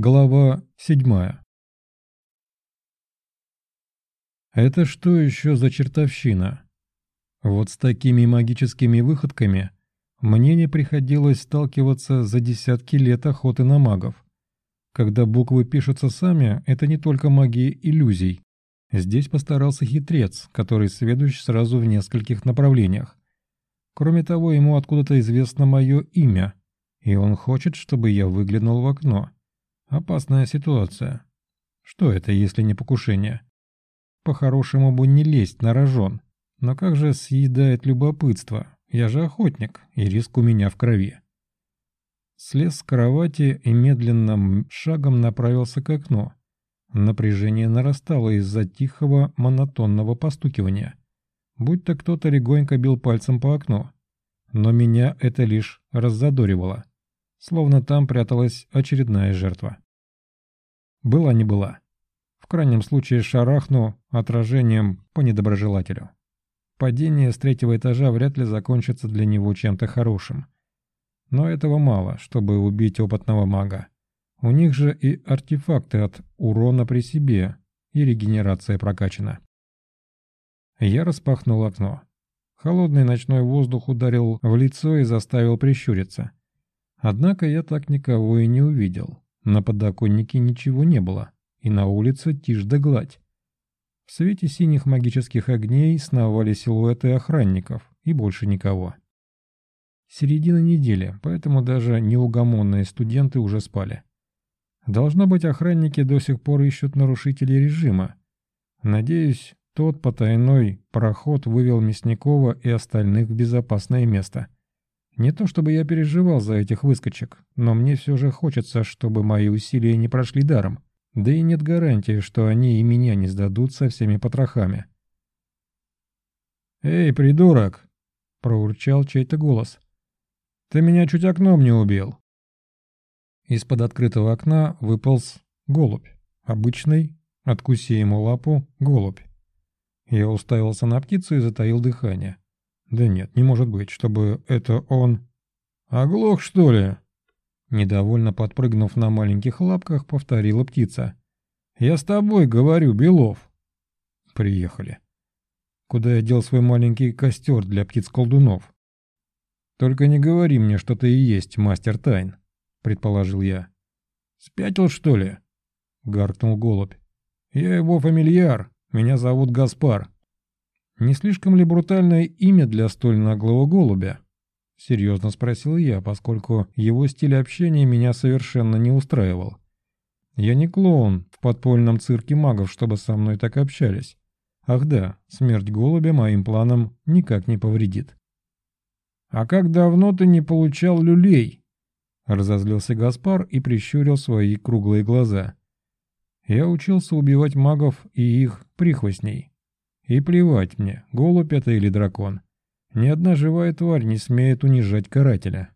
Глава седьмая. Это что еще за чертовщина? Вот с такими магическими выходками мне не приходилось сталкиваться за десятки лет охоты на магов. Когда буквы пишутся сами, это не только магия иллюзий. Здесь постарался хитрец, который сведущ сразу в нескольких направлениях. Кроме того, ему откуда-то известно мое имя, и он хочет, чтобы я выглянул в окно. Опасная ситуация. Что это, если не покушение? По-хорошему бы не лезть на рожон. Но как же съедает любопытство? Я же охотник, и риск у меня в крови. Слез с кровати и медленным шагом направился к окну. Напряжение нарастало из-за тихого монотонного постукивания. Будь-то кто-то легонько бил пальцем по окну. Но меня это лишь раззадоривало словно там пряталась очередная жертва. Была не была. В крайнем случае шарахну отражением по недоброжелателю. Падение с третьего этажа вряд ли закончится для него чем-то хорошим. Но этого мало, чтобы убить опытного мага. У них же и артефакты от урона при себе, и регенерация прокачана. Я распахнул окно. Холодный ночной воздух ударил в лицо и заставил прищуриться. Однако я так никого и не увидел. На подоконнике ничего не было, и на улице тишь да гладь. В свете синих магических огней сновали силуэты охранников, и больше никого. Середина недели, поэтому даже неугомонные студенты уже спали. Должно быть, охранники до сих пор ищут нарушителей режима. Надеюсь, тот потайной проход вывел Мясникова и остальных в безопасное место. Не то чтобы я переживал за этих выскочек, но мне все же хочется, чтобы мои усилия не прошли даром. Да и нет гарантии, что они и меня не сдадут со всеми потрохами. «Эй, придурок!» — проурчал чей-то голос. «Ты меня чуть окном не убил!» Из-под открытого окна выполз голубь. Обычный, откуси ему лапу, голубь. Я уставился на птицу и затаил дыхание. Да нет, не может быть, чтобы это он... Оглох, что ли? Недовольно подпрыгнув на маленьких лапках, повторила птица. «Я с тобой говорю, Белов!» Приехали. Куда я дел свой маленький костер для птиц-колдунов? «Только не говори мне, что ты и есть мастер тайн», — предположил я. «Спятил, что ли?» — гаркнул голубь. «Я его фамильяр, меня зовут Гаспар. «Не слишком ли брутальное имя для столь наглого голубя?» — серьезно спросил я, поскольку его стиль общения меня совершенно не устраивал. «Я не клоун в подпольном цирке магов, чтобы со мной так общались. Ах да, смерть голубя моим планам никак не повредит». «А как давно ты не получал люлей?» Разозлился Гаспар и прищурил свои круглые глаза. «Я учился убивать магов и их прихвостней. И плевать мне, голубь это или дракон. Ни одна живая тварь не смеет унижать карателя.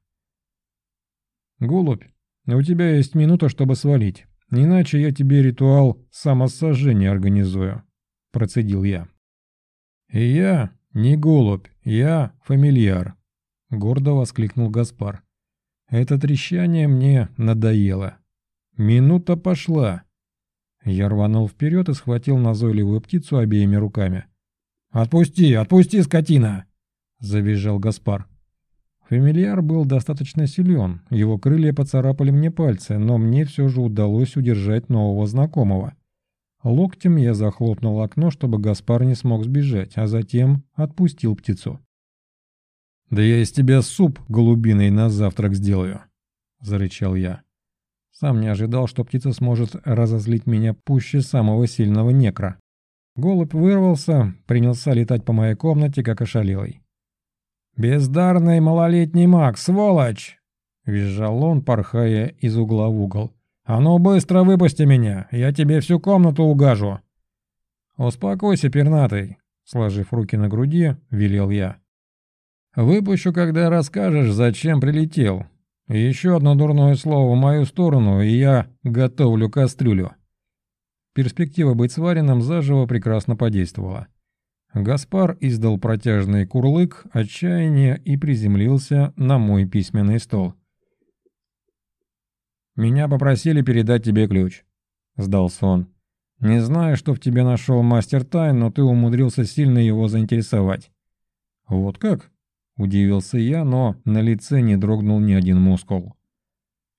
«Голубь, у тебя есть минута, чтобы свалить, иначе я тебе ритуал самосожжения организую», — процедил я. «И я не голубь, я фамильяр», — гордо воскликнул Гаспар. «Это трещание мне надоело. Минута пошла». Я рванул вперед и схватил назойливую птицу обеими руками. «Отпусти, отпусти, скотина!» – завизжал Гаспар. Фамильяр был достаточно силен, его крылья поцарапали мне пальцы, но мне все же удалось удержать нового знакомого. Локтем я захлопнул окно, чтобы Гаспар не смог сбежать, а затем отпустил птицу. «Да я из тебя суп голубиный на завтрак сделаю», – зарычал я. Сам не ожидал, что птица сможет разозлить меня пуще самого сильного некра. Голубь вырвался, принялся летать по моей комнате, как ошалелый. «Бездарный малолетний маг, сволочь!» — визжал он, порхая из угла в угол. «А ну быстро выпусти меня, я тебе всю комнату угажу!» «Успокойся, пернатый!» — сложив руки на груди, велел я. «Выпущу, когда расскажешь, зачем прилетел, еще одно дурное слово в мою сторону, и я готовлю кастрюлю. Перспектива быть сваренным заживо прекрасно подействовала. Гаспар издал протяжный курлык отчаяния и приземлился на мой письменный стол. меня попросили передать тебе ключ», — сдался он. «Не знаю, что в тебе нашел мастер тайн, но ты умудрился сильно его заинтересовать». «Вот как?» — удивился я, но на лице не дрогнул ни один мускул.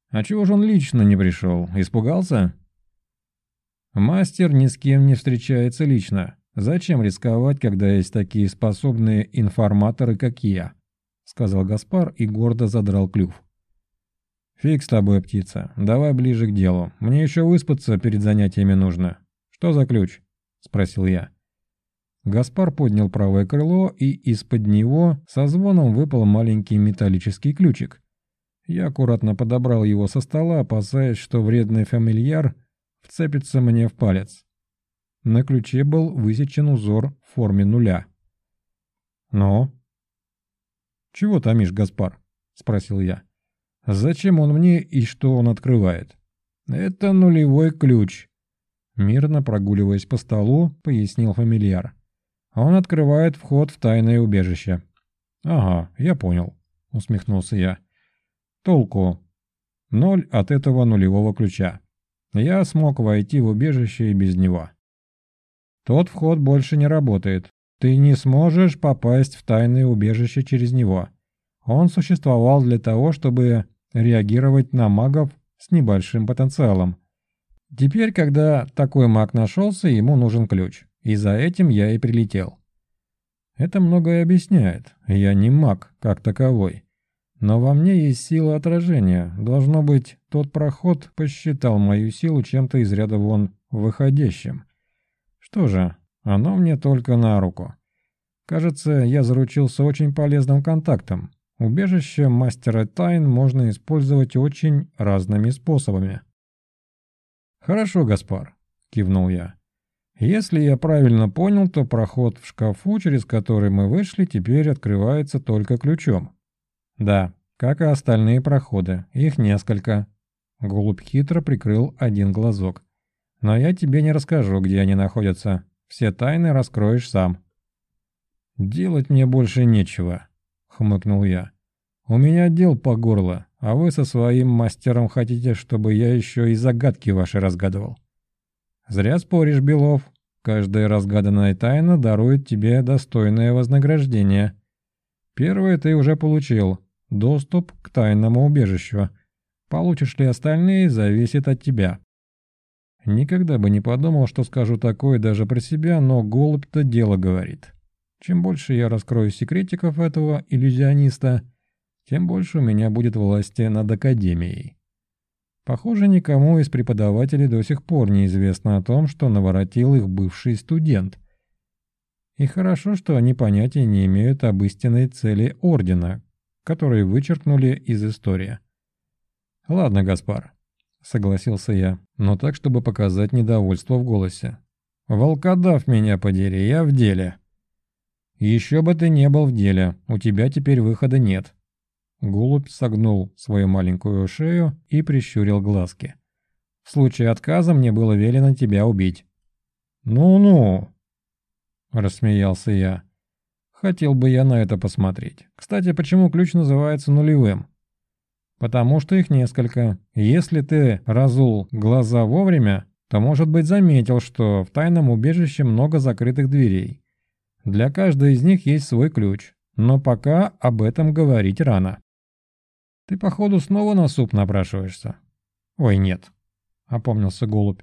«А чего же он лично не пришел? Испугался?» «Мастер ни с кем не встречается лично. Зачем рисковать, когда есть такие способные информаторы, как я?» — сказал Гаспар и гордо задрал клюв. «Фиг с тобой, птица. Давай ближе к делу. Мне еще выспаться перед занятиями нужно. Что за ключ?» — спросил я. Гаспар поднял правое крыло, и из-под него со звоном выпал маленький металлический ключик. Я аккуратно подобрал его со стола, опасаясь, что вредный фамильяр вцепится мне в палец. На ключе был высечен узор в форме нуля. «Ну?» «Чего томишь, Гаспар?» — спросил я. Зачем он мне и что он открывает? Это нулевой ключ. Мирно прогуливаясь по столу, пояснил фамильяр. Он открывает вход в тайное убежище. Ага, я понял, усмехнулся я. Толку. Ноль от этого нулевого ключа. Я смог войти в убежище и без него. Тот вход больше не работает. Ты не сможешь попасть в тайное убежище через него. Он существовал для того, чтобы реагировать на магов с небольшим потенциалом. Теперь, когда такой маг нашелся, ему нужен ключ, и за этим я и прилетел. Это многое объясняет, я не маг как таковой. Но во мне есть сила отражения, должно быть, тот проход посчитал мою силу чем-то из ряда вон выходящим. Что же, оно мне только на руку. Кажется, я заручился очень полезным контактом, Убежище мастера тайн можно использовать очень разными способами. «Хорошо, Гаспар», — кивнул я. «Если я правильно понял, то проход в шкафу, через который мы вышли, теперь открывается только ключом». «Да, как и остальные проходы, их несколько». Голубь хитро прикрыл один глазок. «Но я тебе не расскажу, где они находятся. Все тайны раскроешь сам». «Делать мне больше нечего», — хмыкнул я. «У меня дел по горло, а вы со своим мастером хотите, чтобы я еще и загадки ваши разгадывал». «Зря споришь, Белов. Каждая разгаданная тайна дарует тебе достойное вознаграждение. Первое ты уже получил – доступ к тайному убежищу. Получишь ли остальные, зависит от тебя». Никогда бы не подумал, что скажу такое даже про себя, но голубь-то дело говорит. Чем больше я раскрою секретиков этого иллюзиониста – тем больше у меня будет власти над Академией. Похоже, никому из преподавателей до сих пор неизвестно о том, что наворотил их бывший студент. И хорошо, что они понятия не имеют об истинной цели Ордена, которые вычеркнули из истории. «Ладно, Гаспар», — согласился я, но так, чтобы показать недовольство в голосе. «Волкодав меня подери, я в деле». «Еще бы ты не был в деле, у тебя теперь выхода нет», Голубь согнул свою маленькую шею и прищурил глазки. «В случае отказа мне было велено тебя убить». «Ну-ну», — рассмеялся я. «Хотел бы я на это посмотреть. Кстати, почему ключ называется нулевым?» «Потому что их несколько. Если ты разул глаза вовремя, то, может быть, заметил, что в тайном убежище много закрытых дверей. Для каждой из них есть свой ключ, но пока об этом говорить рано». Ты, походу, снова на суп напрашиваешься? Ой, нет, опомнился голубь.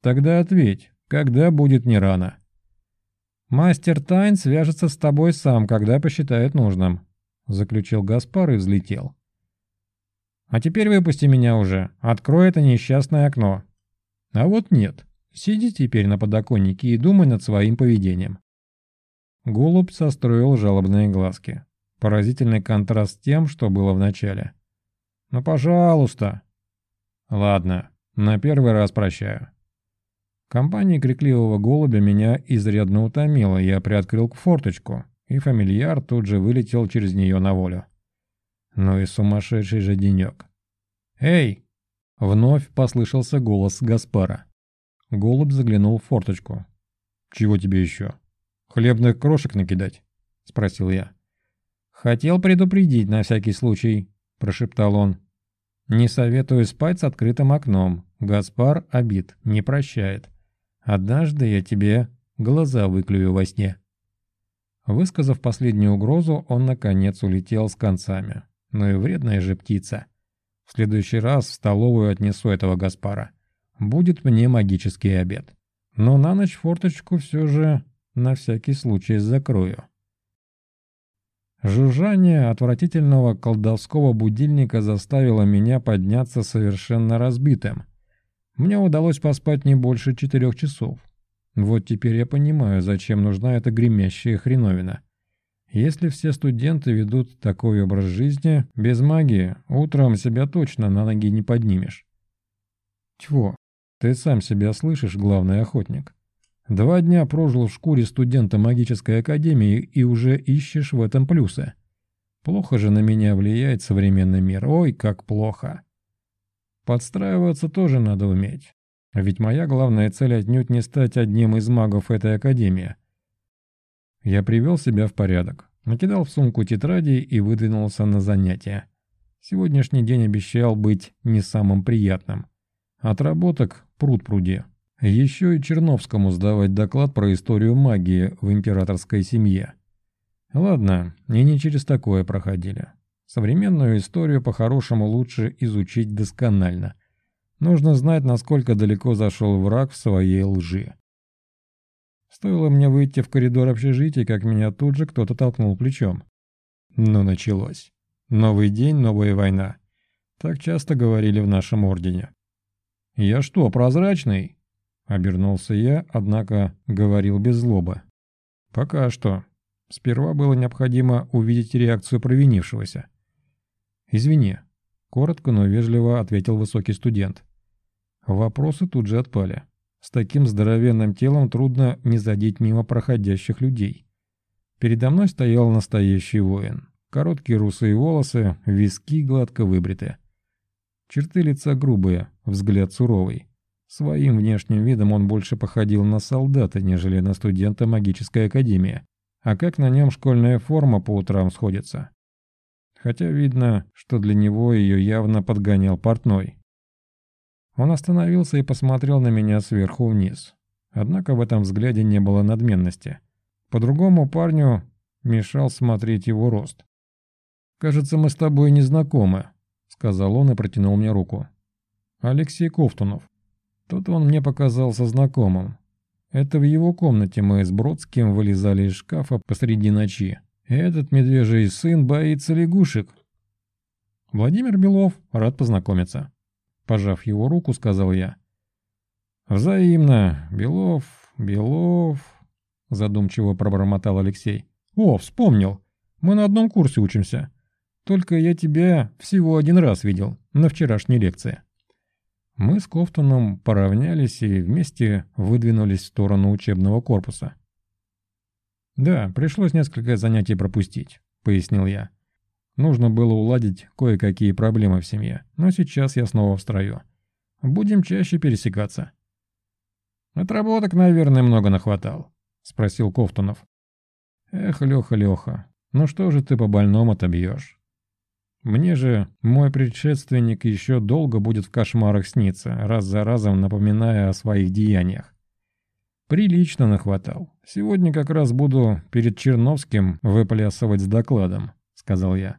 Тогда ответь, когда будет не рано? Мастер Тайн свяжется с тобой сам, когда посчитает нужным, заключил Гаспар и взлетел. А теперь выпусти меня уже, открой это несчастное окно. А вот нет, сиди теперь на подоконнике и думай над своим поведением. Голубь состроил жалобные глазки. Поразительный контраст с тем, что было в начале. «Ну, пожалуйста!» «Ладно, на первый раз прощаю». Компания крикливого голубя меня изрядно утомила, я приоткрыл форточку, и фамильяр тут же вылетел через нее на волю. Ну и сумасшедший же денек. «Эй!» — вновь послышался голос Гаспара. Голубь заглянул в форточку. «Чего тебе еще? Хлебных крошек накидать?» — спросил я. «Хотел предупредить на всякий случай», – прошептал он. Не советую спать с открытым окном. Гаспар обид не прощает. Однажды я тебе глаза выклюю во сне». Высказав последнюю угрозу, он наконец улетел с концами. Ну и вредная же птица. В следующий раз в столовую отнесу этого Гаспара. Будет мне магический обед. Но на ночь форточку все же на всякий случай закрою. Жужжание отвратительного колдовского будильника заставило меня подняться совершенно разбитым. Мне удалось поспать не больше четырех часов. Вот теперь я понимаю, зачем нужна эта гремящая хреновина. Если все студенты ведут такой образ жизни, без магии, утром себя точно на ноги не поднимешь. Тьфу, ты сам себя слышишь, главный охотник. Два дня прожил в шкуре студента магической академии и уже ищешь в этом плюсы. Плохо же на меня влияет современный мир, ой, как плохо. Подстраиваться тоже надо уметь. Ведь моя главная цель отнюдь не стать одним из магов этой академии, я привел себя в порядок, накидал в сумку тетради и выдвинулся на занятия. Сегодняшний день обещал быть не самым приятным. Отработок пруд пруди. Еще и Черновскому сдавать доклад про историю магии в императорской семье. Ладно, и не через такое проходили. Современную историю по-хорошему лучше изучить досконально. Нужно знать, насколько далеко зашел враг в своей лжи. Стоило мне выйти в коридор общежития, как меня тут же кто-то толкнул плечом. Ну, началось. Новый день, новая война. Так часто говорили в нашем ордене. «Я что, прозрачный?» Обернулся я, однако говорил без злобы. «Пока что. Сперва было необходимо увидеть реакцию провинившегося». «Извини», — коротко, но вежливо ответил высокий студент. Вопросы тут же отпали. С таким здоровенным телом трудно не задеть мимо проходящих людей. Передо мной стоял настоящий воин. Короткие русые волосы, виски гладко выбриты. Черты лица грубые, взгляд суровый. Своим внешним видом он больше походил на солдата, нежели на студента магической академии. А как на нем школьная форма по утрам сходится? Хотя видно, что для него ее явно подгонял портной. Он остановился и посмотрел на меня сверху вниз. Однако в этом взгляде не было надменности. По-другому парню мешал смотреть его рост. «Кажется, мы с тобой не знакомы», — сказал он и протянул мне руку. «Алексей Ковтунов. Тут он мне показался знакомым. Это в его комнате мы с Бродским вылезали из шкафа посреди ночи. Этот медвежий сын боится лягушек». «Владимир Белов, рад познакомиться». Пожав его руку, сказал я. «Взаимно. Белов, Белов...» Задумчиво пробормотал Алексей. «О, вспомнил. Мы на одном курсе учимся. Только я тебя всего один раз видел, на вчерашней лекции». Мы с Кофтоном поравнялись и вместе выдвинулись в сторону учебного корпуса. «Да, пришлось несколько занятий пропустить», — пояснил я. Нужно было уладить кое-какие проблемы в семье, но сейчас я снова в строю. Будем чаще пересекаться. «Отработок, наверное, много нахватал», — спросил Ковтунов. «Эх, Леха, Леха, ну что же ты по больному отобьешь? Мне же мой предшественник еще долго будет в кошмарах сниться, раз за разом напоминая о своих деяниях. Прилично нахватал. Сегодня как раз буду перед Черновским выплясывать с докладом», — сказал я.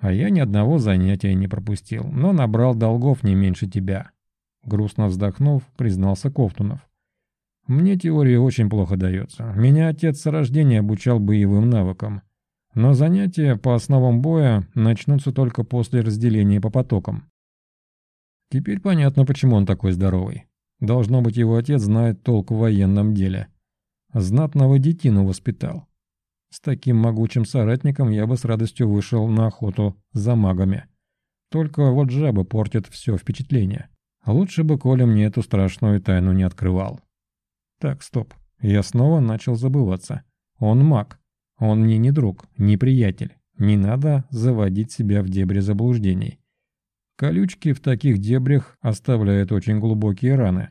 А я ни одного занятия не пропустил, но набрал долгов не меньше тебя. Грустно вздохнув, признался Ковтунов. Мне теория очень плохо дается. Меня отец с рождения обучал боевым навыкам. Но занятия по основам боя начнутся только после разделения по потокам. Теперь понятно, почему он такой здоровый. Должно быть, его отец знает толк в военном деле. Знатного детину воспитал. С таким могучим соратником я бы с радостью вышел на охоту за магами. Только вот жабы портят все впечатление. Лучше бы Коля мне эту страшную тайну не открывал. Так, стоп. Я снова начал забываться. Он маг. Он мне не друг, не приятель. Не надо заводить себя в дебри заблуждений. Колючки в таких дебрях оставляют очень глубокие раны.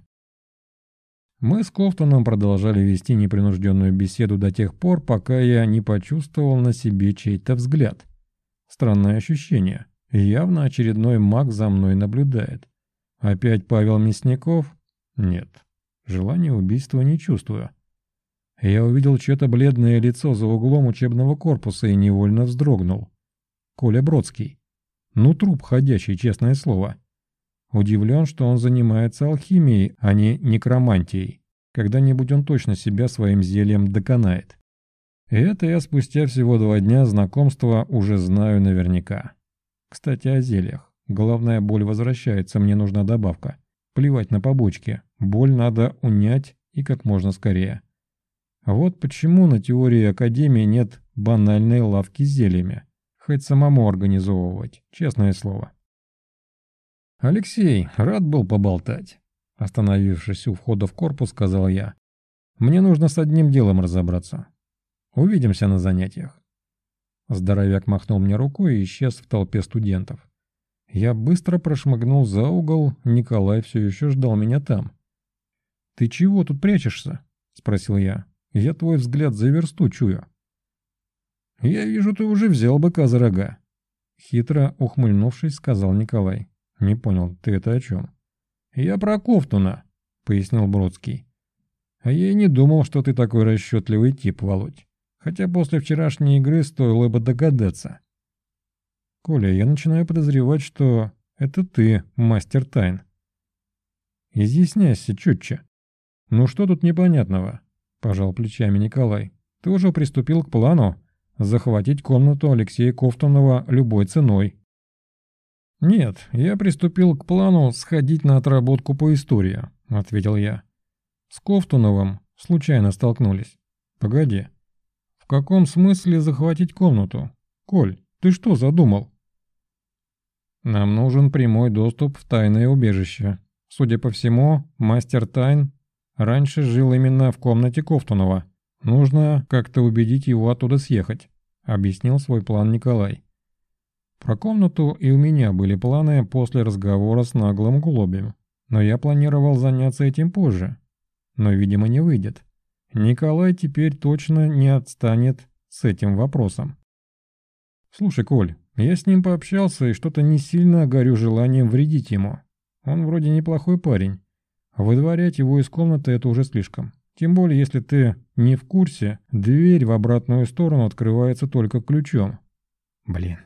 Мы с Кофтоном продолжали вести непринужденную беседу до тех пор, пока я не почувствовал на себе чей-то взгляд. Странное ощущение. Явно очередной маг за мной наблюдает. Опять Павел Мясников? Нет. Желания убийства не чувствую. Я увидел чье-то бледное лицо за углом учебного корпуса и невольно вздрогнул. Коля Бродский. Ну, труп ходячий, честное слово. Удивлен, что он занимается алхимией, а не некромантией. Когда-нибудь он точно себя своим зельем доконает. И это я спустя всего два дня знакомства уже знаю наверняка. Кстати, о зельях. Головная боль возвращается, мне нужна добавка. Плевать на побочки. Боль надо унять и как можно скорее. Вот почему на теории Академии нет банальной лавки с зельями. Хоть самому организовывать, честное слово. «Алексей, рад был поболтать», — остановившись у входа в корпус, сказал я. «Мне нужно с одним делом разобраться. Увидимся на занятиях». Здоровяк махнул мне рукой и исчез в толпе студентов. Я быстро прошмыгнул за угол, Николай все еще ждал меня там. «Ты чего тут прячешься?» — спросил я. «Я твой взгляд за версту чую». «Я вижу, ты уже взял быка за рога», — хитро ухмыльнувшись, сказал Николай. «Не понял, ты это о чем?» «Я про Ковтуна», — пояснил Бродский. «А я и не думал, что ты такой расчетливый тип, Володь. Хотя после вчерашней игры стоило бы догадаться». «Коля, я начинаю подозревать, что это ты, мастер тайн». «Изъясняйся четче». «Ну что тут непонятного?» — пожал плечами Николай. «Ты уже приступил к плану захватить комнату Алексея Ковтунова любой ценой». «Нет, я приступил к плану сходить на отработку по истории», — ответил я. «С Ковтуновым случайно столкнулись. Погоди. В каком смысле захватить комнату? Коль, ты что задумал?» «Нам нужен прямой доступ в тайное убежище. Судя по всему, мастер тайн раньше жил именно в комнате Ковтунова. Нужно как-то убедить его оттуда съехать», — объяснил свой план Николай. Про комнату и у меня были планы после разговора с наглым голубем, но я планировал заняться этим позже. Но, видимо, не выйдет. Николай теперь точно не отстанет с этим вопросом. «Слушай, Коль, я с ним пообщался и что-то не сильно горю желанием вредить ему. Он вроде неплохой парень. Выдворять его из комнаты это уже слишком. Тем более, если ты не в курсе, дверь в обратную сторону открывается только ключом. Блин,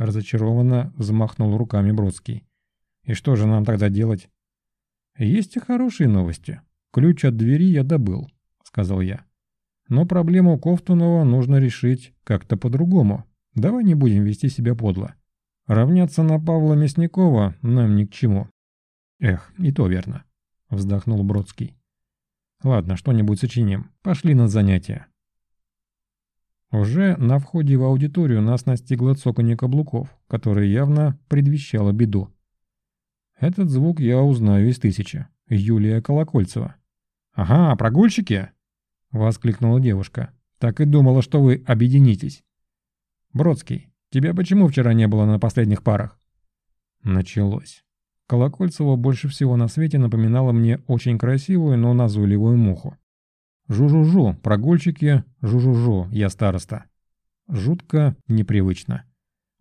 Разочарованно взмахнул руками Бродский. «И что же нам тогда делать?» «Есть и хорошие новости. Ключ от двери я добыл», — сказал я. «Но проблему Кофтунова нужно решить как-то по-другому. Давай не будем вести себя подло. Равняться на Павла Мясникова нам ни к чему». «Эх, и то верно», — вздохнул Бродский. «Ладно, что-нибудь сочиним. Пошли на занятия». Уже на входе в аудиторию нас настигло цоканье каблуков, которое явно предвещало беду. Этот звук я узнаю из тысячи. Юлия Колокольцева. «Ага, прогульщики!» — воскликнула девушка. «Так и думала, что вы объединитесь». «Бродский, тебя почему вчера не было на последних парах?» Началось. Колокольцева больше всего на свете напоминала мне очень красивую, но назойливую муху. Жу-жу-жу, прогульщики, жу-жу-жу, я староста. Жутко непривычно.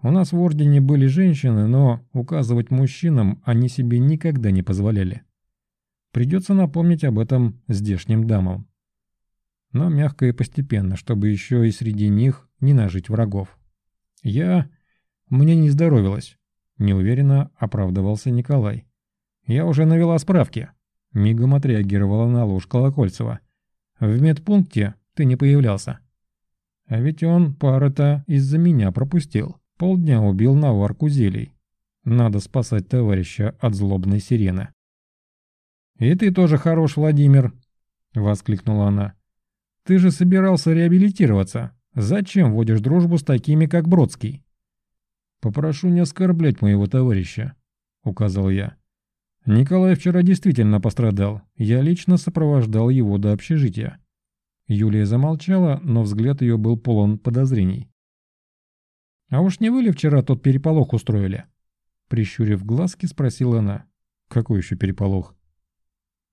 У нас в Ордене были женщины, но указывать мужчинам они себе никогда не позволяли. Придется напомнить об этом здешним дамам. Но мягко и постепенно, чтобы еще и среди них не нажить врагов. Я... Мне не здоровилось. Неуверенно оправдывался Николай. Я уже навела справки. Мигом отреагировала на ложь Колокольцева. В медпункте ты не появлялся. А ведь он пары-то из-за меня пропустил. Полдня убил наварку зелий. Надо спасать товарища от злобной сирены. «И ты тоже хорош, Владимир!» — воскликнула она. «Ты же собирался реабилитироваться. Зачем водишь дружбу с такими, как Бродский?» «Попрошу не оскорблять моего товарища», — указал я. Николай вчера действительно пострадал. Я лично сопровождал его до общежития. Юлия замолчала, но взгляд ее был полон подозрений. «А уж не вы ли вчера тот переполох устроили?» Прищурив глазки, спросила она. «Какой еще переполох?»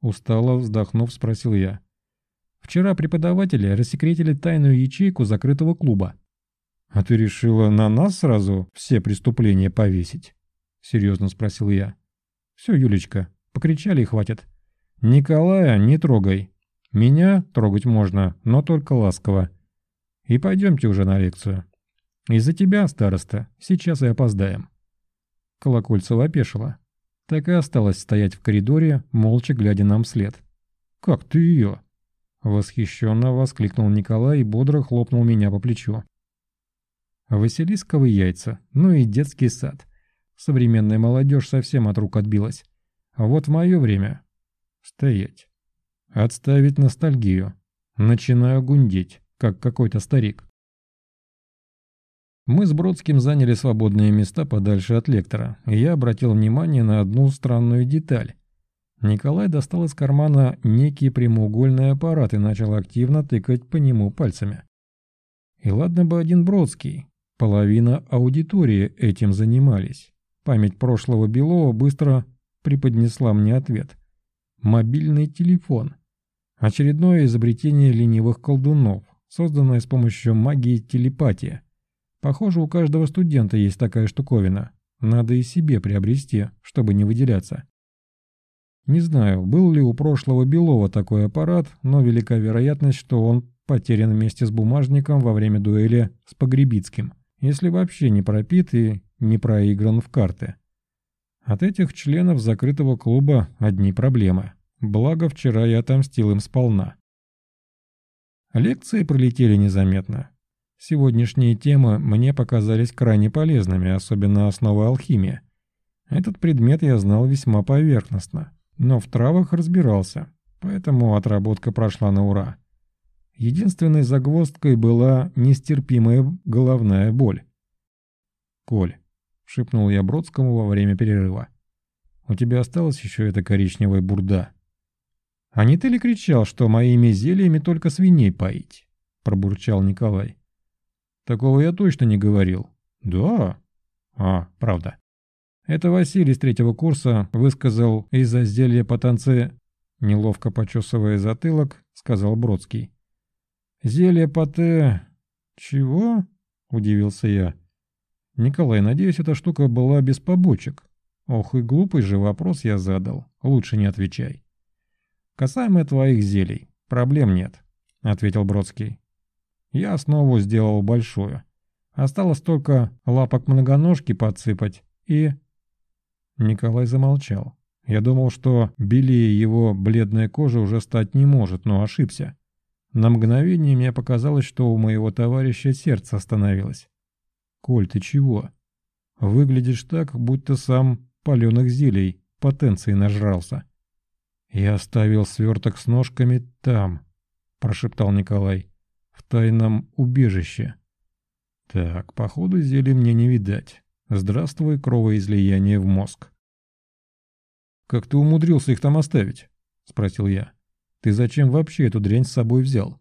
Устало вздохнув, спросил я. «Вчера преподаватели рассекретили тайную ячейку закрытого клуба». «А ты решила на нас сразу все преступления повесить?» — серьезно спросил я. «Все, Юлечка, покричали и хватит. Николая не трогай. Меня трогать можно, но только ласково. И пойдемте уже на лекцию. Из-за тебя, староста, сейчас и опоздаем». Колокольцева опешила. Так и осталась стоять в коридоре, молча глядя нам вслед. «Как ты ее?» Восхищенно воскликнул Николай и бодро хлопнул меня по плечу. Василисковые яйца, ну и детский сад. Современная молодежь совсем от рук отбилась. А вот в мое время... Стоять. Отставить ностальгию. Начинаю гундеть, как какой-то старик. Мы с Бродским заняли свободные места подальше от лектора, и я обратил внимание на одну странную деталь. Николай достал из кармана некий прямоугольный аппарат и начал активно тыкать по нему пальцами. И ладно бы один Бродский, половина аудитории этим занимались. Память прошлого Белова быстро преподнесла мне ответ. Мобильный телефон. Очередное изобретение ленивых колдунов, созданное с помощью магии телепатии. Похоже, у каждого студента есть такая штуковина. Надо и себе приобрести, чтобы не выделяться. Не знаю, был ли у прошлого Белова такой аппарат, но велика вероятность, что он потерян вместе с бумажником во время дуэли с Погребицким, если вообще не пропит и не проигран в карты. От этих членов закрытого клуба одни проблемы. Благо, вчера я отомстил им сполна. Лекции пролетели незаметно. Сегодняшние темы мне показались крайне полезными, особенно основы алхимии. Этот предмет я знал весьма поверхностно, но в травах разбирался, поэтому отработка прошла на ура. Единственной загвоздкой была нестерпимая головная боль. «Коль», — шепнул я Бродскому во время перерыва, — «у тебя осталась еще эта коричневая бурда?» «А не ты ли кричал, что моими зельями только свиней поить?» — пробурчал Николай. Такого я точно не говорил. Да? А, правда. Это Василий с третьего курса высказал из-за зелья по танце, неловко почесывая затылок, сказал Бродский. Зелье по те... Чего? Удивился я. Николай, надеюсь, эта штука была без побочек. Ох и глупый же вопрос я задал. Лучше не отвечай. Касаемо твоих зелий, проблем нет, ответил Бродский. Я основу сделал большую. Осталось только лапок многоножки подсыпать и... Николай замолчал. Я думал, что белее его бледная кожа уже стать не может, но ошибся. На мгновение мне показалось, что у моего товарища сердце остановилось. «Коль, ты чего? Выглядишь так, будто сам паленых зелий потенции нажрался». «Я оставил сверток с ножками там», — прошептал Николай в тайном убежище. Так, походу зелья мне не видать. Здравствуй, кровоизлияние в мозг. «Как ты умудрился их там оставить?» — спросил я. «Ты зачем вообще эту дрянь с собой взял?»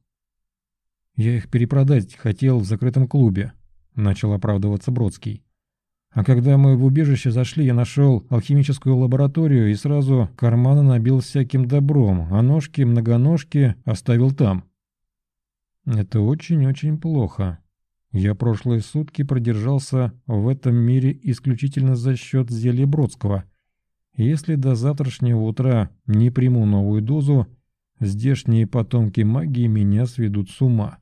«Я их перепродать хотел в закрытом клубе», — начал оправдываться Бродский. «А когда мы в убежище зашли, я нашел алхимическую лабораторию и сразу карманы набил всяким добром, а ножки-многоножки оставил там». Это очень-очень плохо. Я прошлые сутки продержался в этом мире исключительно за счет зелья Бродского. Если до завтрашнего утра не приму новую дозу, здешние потомки магии меня сведут с ума.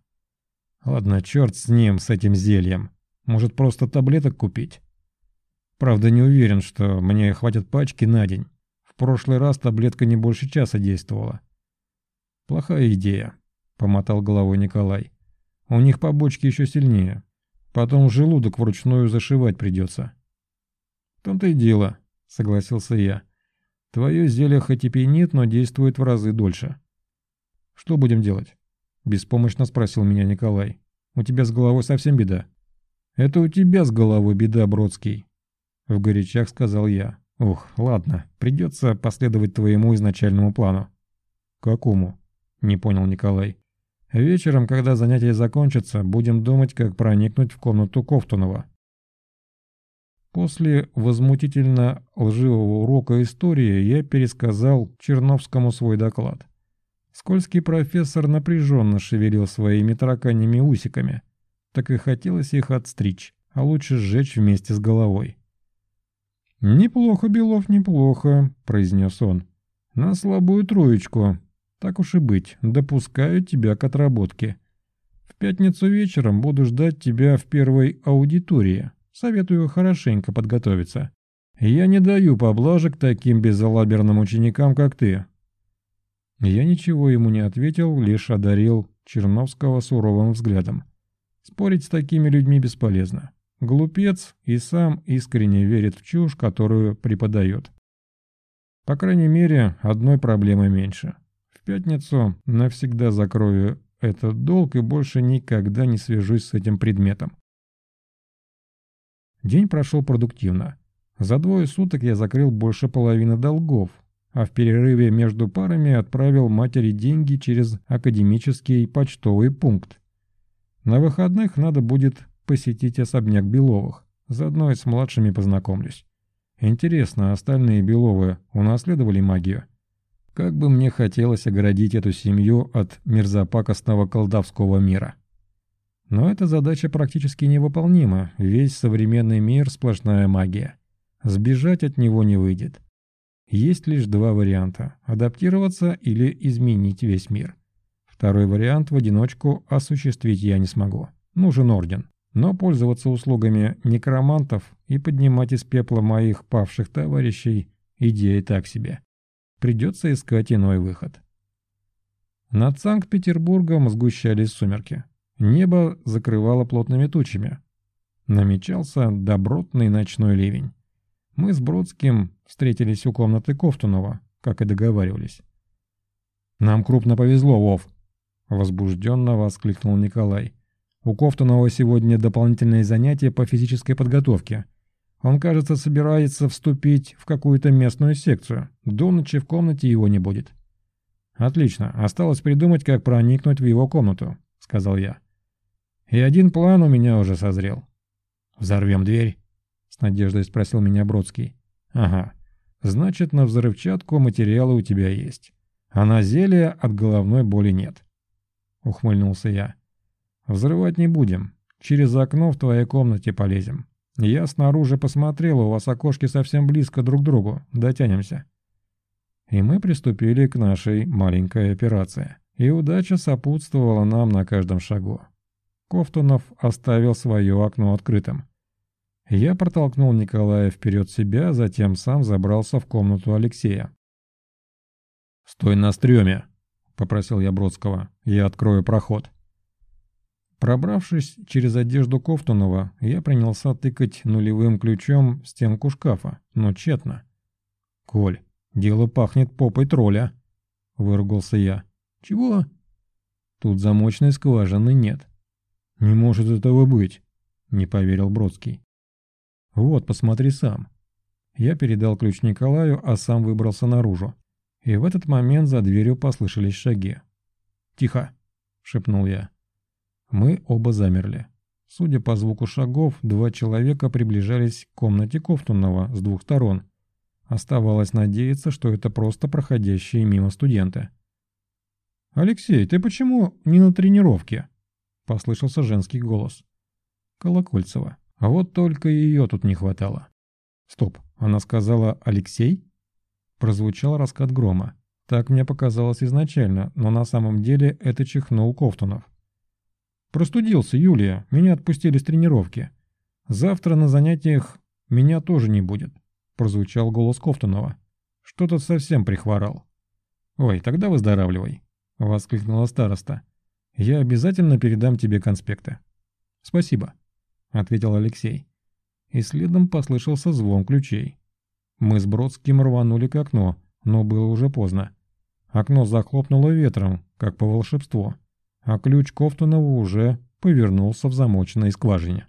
Ладно, черт с ним, с этим зельем. Может, просто таблеток купить? Правда, не уверен, что мне хватит пачки на день. В прошлый раз таблетка не больше часа действовала. Плохая идея. — помотал головой Николай. «У них побочки еще сильнее. Потом желудок вручную зашивать придется». «В том-то и дело», — согласился я. «Твое зелье хоть и пьянит, но действует в разы дольше». «Что будем делать?» — беспомощно спросил меня Николай. «У тебя с головой совсем беда?» «Это у тебя с головой беда, Бродский», — в горячах сказал я. «Ух, ладно, придется последовать твоему изначальному плану». «Какому?» — не понял Николай. Вечером, когда занятия закончатся, будем думать, как проникнуть в комнату Кофтунова. После возмутительно лживого урока истории я пересказал Черновскому свой доклад. Скользкий профессор напряженно шевелил своими тараканьими усиками. так и хотелось их отстричь, а лучше сжечь вместе с головой. «Неплохо, Белов, неплохо», — произнес он. «На слабую троечку. Так уж и быть, допускаю тебя к отработке. В пятницу вечером буду ждать тебя в первой аудитории. Советую хорошенько подготовиться. Я не даю поблажек таким безалаберным ученикам, как ты». Я ничего ему не ответил, лишь одарил Черновского суровым взглядом. Спорить с такими людьми бесполезно. Глупец и сам искренне верит в чушь, которую преподает. По крайней мере, одной проблемы меньше. В пятницу навсегда закрою этот долг и больше никогда не свяжусь с этим предметом. День прошел продуктивно. За двое суток я закрыл больше половины долгов, а в перерыве между парами отправил матери деньги через академический почтовый пункт. На выходных надо будет посетить особняк Беловых, заодно и с младшими познакомлюсь. Интересно, остальные Беловы унаследовали магию? Как бы мне хотелось оградить эту семью от мерзопакостного колдовского мира. Но эта задача практически невыполнима, весь современный мир – сплошная магия. Сбежать от него не выйдет. Есть лишь два варианта – адаптироваться или изменить весь мир. Второй вариант в одиночку осуществить я не смогу. Нужен орден. Но пользоваться услугами некромантов и поднимать из пепла моих павших товарищей – идея так себе. Придется искать иной выход. Над Санкт-Петербургом сгущались сумерки. Небо закрывало плотными тучами. Намечался добротный ночной ливень. Мы с Бродским встретились у комнаты Кофтунова, как и договаривались. «Нам крупно повезло, Вов!» – возбужденно воскликнул Николай. У Кофтунова сегодня дополнительные занятия по физической подготовке. Он, кажется, собирается вступить в какую-то местную секцию. До ночи в комнате его не будет. «Отлично. Осталось придумать, как проникнуть в его комнату», — сказал я. «И один план у меня уже созрел». «Взорвем дверь?» — с надеждой спросил меня Бродский. «Ага. Значит, на взрывчатку материалы у тебя есть. А на зелье от головной боли нет», — ухмыльнулся я. Взрывать не будем. Через окно в твоей комнате полезем. Я снаружи посмотрел, у вас окошки совсем близко друг к другу. Дотянемся. И мы приступили к нашей маленькой операции. И удача сопутствовала нам на каждом шагу. Кофтунов оставил свое окно открытым. Я протолкнул Николая вперед себя, затем сам забрался в комнату Алексея. «Стой на стреме!» — попросил я Бродского. «Я открою проход». Пробравшись через одежду Кофтунова, я принялся тыкать нулевым ключом в стенку шкафа, но тщетно. «Коль, дело пахнет попой тролля», — выругался я. «Чего?» «Тут замочной скважины нет». «Не может этого быть», — не поверил Бродский. «Вот, посмотри сам». Я передал ключ Николаю, а сам выбрался наружу. И в этот момент за дверью послышались шаги. «Тихо!» — шепнул я. Мы оба замерли. Судя по звуку шагов, два человека приближались к комнате Кофтунова с двух сторон. Оставалось надеяться, что это просто проходящие мимо студенты. «Алексей, ты почему не на тренировке?» – послышался женский голос. Колокольцева. А вот только ее тут не хватало. «Стоп, она сказала «Алексей»?» Прозвучал раскат грома. Так мне показалось изначально, но на самом деле это чихнул Кофтунов. «Простудился, Юлия. Меня отпустили с тренировки. Завтра на занятиях меня тоже не будет», — прозвучал голос Кофтунова. «Что-то совсем прихворал». «Ой, тогда выздоравливай», — воскликнула староста. «Я обязательно передам тебе конспекты». «Спасибо», — ответил Алексей. И следом послышался звон ключей. Мы с Бродским рванули к окну, но было уже поздно. Окно захлопнуло ветром, как по волшебству а ключ Кофтунова уже повернулся в замоченной скважине.